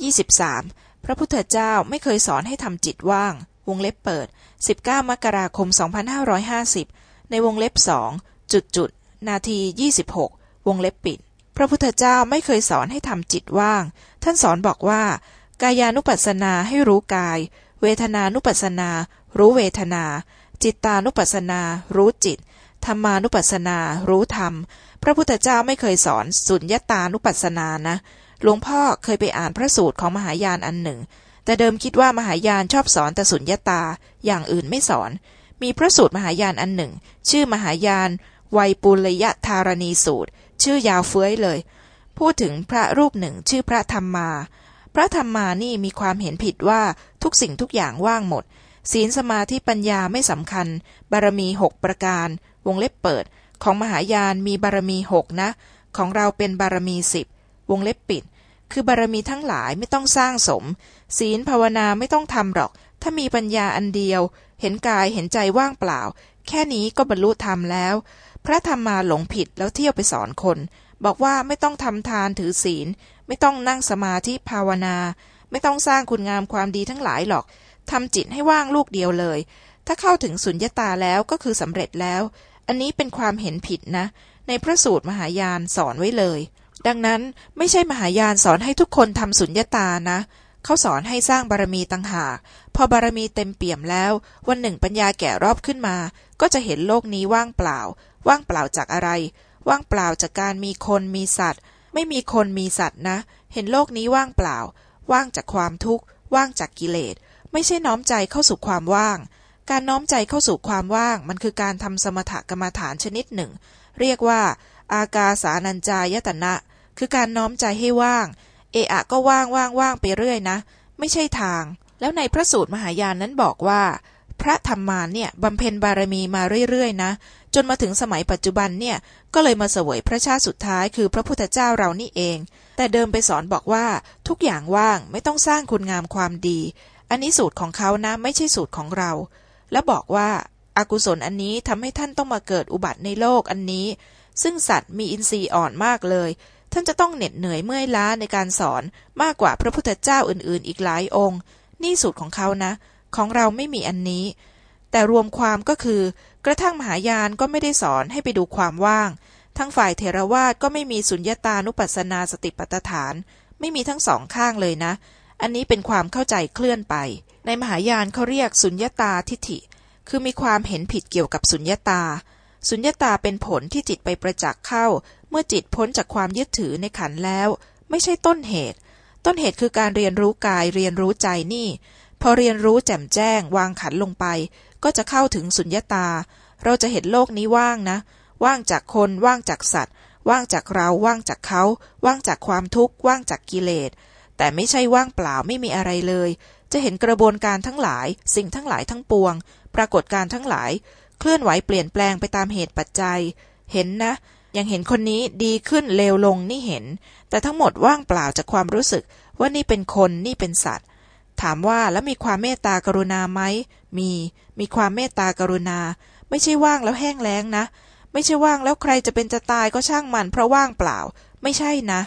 23. พระพุทธเจ้าไม่เคยสอนให้ทำจิตว่าง วงเล็บเปิด 19 มกราคม 2550 ในวงเล็บสองจุดจุดนาที 26 วงเล็บปิด พระพุทธเจ้าไม่เคยสอนให้ทำจิตว่าง ท่านสอนบอกว่า กายานุปัสสนาให้รู้กาย เวทนานุปัสสนา รู้เวทนา จิตตานุปัสสนา รู้จิตธรรมานุปัสสนา รู้ธรรม พระพุทธเจ้าไม่เคยสอนสุญญตานุปัสสนานะ หลวงพ่อเคยไปอ่านพระสูตรของมหายานอันหนึ่ง แต่เดิมคิดว่ามหายานชอบสอนแต่สุญญตาอย่างอื่นไม่สอน มีพระสูตรมหายานอันหนึ่ง ชื่อมหายานไวยปุลยธารณีสูตร ชื่อยาวเฟ้ยเลย พูดถึงพระรูปหนึ่งชื่อพระธรรมมาพระธรรมมานี่มีความเห็นผิดว่าทุกสิ่งทุกอย่างว่างหมด ศีลสมาธิปัญญาไม่สำคัญ บารมีหกประการ วงเล็บเปิด ของมหายานมีบารมีหกนะ ของเราเป็นบารมีสิบ วงเล็บปิด คือบารมีทั้งหลายไม่ต้องสร้างสม ศีลภาวนาไม่ต้องทำหรอก ถ้ามีปัญญาอันเดียว เห็นกายเห็นใจว่างเปล่า แค่นี้ก็บรรลุธรรมแล้ว พระธรรมมาหลงผิดแล้วเที่ยวไปสอนคน บอกว่าไม่ต้องทำทานถือศีล ไม่ต้องนั่งสมาธิภาวนา ไม่ต้องสร้างคุณงามความดีทั้งหลายหรอกทำจิตให้ว่างลูกเดียวเลย ถ้าเข้าถึงสุญญตาแล้วก็คือสำเร็จแล้ว อันนี้เป็นความเห็นผิดนะ ในพระสูตรมหายานสอนไว้เลย ดังนั้นไม่ใช่มหายานสอนให้ทุกคนทำสุญญตานะ เขาสอนให้สร้างบารมีต่างหาก พอบารมีเต็มเปี่ยมแล้ว วันหนึ่งปัญญาแก่รอบขึ้นมา ก็จะเห็นโลกนี้ว่างเปล่า ว่างเปล่าจากอะไร ว่างเปล่าจากการมีคนมีสัตว์ ไม่มีคนมีสัตว์นะ เห็นโลกนี้ว่างเปล่า ว่างจากความทุกข์ ว่างจากกิเลส ไม่ใช่น้อมใจเข้าสู่ความว่าง การน้อมใจเข้าสู่ความว่างมันคือการทำสมถกรรมฐานชนิดหนึ่ง เรียกว่า อากาสานัญจายตนะ คือการน้อมใจให้ว่าง เอะอะก็ว่างว่างว่างไปเรื่อยนะ ไม่ใช่ทาง แล้วในพระสูตรมหายานนั้นบอกว่า พระธรรมานเนี่ยบำเพ็ญบารมีมาเรื่อยๆนะ จนมาถึงสมัยปัจจุบันเนี่ย ก็เลยมาเสวยพระชาติสุดท้ายคือพระพุทธเจ้าเรานี่เอง แต่เดิมไปสอนบอกว่าทุกอย่างว่างไม่ต้องสร้างคุณงามความดี อันนี้สูตรของเขานะ ไม่ใช่สูตรของเรา แล้วบอกว่าอากุศลอันนี้ทำให้ท่านต้องมาเกิดอุบัติในโลกอันนี้ ซึ่งสัตว์มีอินทรีย์อ่อนมากเลย ท่านจะต้องเหน็ดเหนื่อยเมื่อยล้าในการสอนมากกว่าพระพุทธเจ้าอื่นๆ อีกหลายองค์ นี่สูตรของเขานะ ของเราไม่มีอันนี้ แต่รวมความก็คือ กระทั่งมหายานก็ไม่ได้สอนให้ไปดูความว่าง ทั้งฝ่ายเทรวาสก็ไม่มีสุญญตานุปัสสนาสติปัฏฐาน ไม่มีทั้งสองข้างเลยนะ อันนี้เป็นความเข้าใจเคลื่อนไป ในมหายานเขาเรียกสุญญตาทิฏฐิ คือมีความเห็นผิดเกี่ยวกับสุญญตา สุญญตาเป็นผลที่จิตไปประจักษ์เข้า เมื่อจิตพ้นจากความยึดถือในขันแล้ว ไม่ใช่ต้นเหตุ ต้นเหตุคือการเรียนรู้กายเรียนรู้ใจนี่ พอเรียนรู้แจ่มแจ้ง วางขันลงไป ก็จะเข้าถึงสุญญตา เราจะเห็นโลกนี้ว่างนะ ว่างจากคนว่างจากสัตว์ ว่างจากเราว่างจากเขา ว่างจากความทุกข์ว่างจากกิเลส แต่ไม่ใช่ว่างเปล่าไม่มีอะไรเลย จะเห็นกระบวนการทั้งหลาย สิ่งทั้งหลายทั้งปวง ปรากฏการทั้งหลาย เคลื่อนไหวเปลี่ยนแปลงไปตามเหตุปัจจัย เห็นนะ ยังเห็นคนนี้ดีขึ้นเลวลงนี่เห็น แต่ทั้งหมดว่างเปล่าจากความรู้สึกว่านี่เป็นคนนี่เป็นสัตว์ ถามว่าแล้วมีความเมตตากรุณาไหมมี มีความเมตตากรุณา ไม่ใช่ว่างแล้วแห้งแล้งนะ ไม่ใช่ว่างแล้วใครจะเป็นจะตายก็ช่างมันเพราะว่างเปล่า ไม่ใช่นะ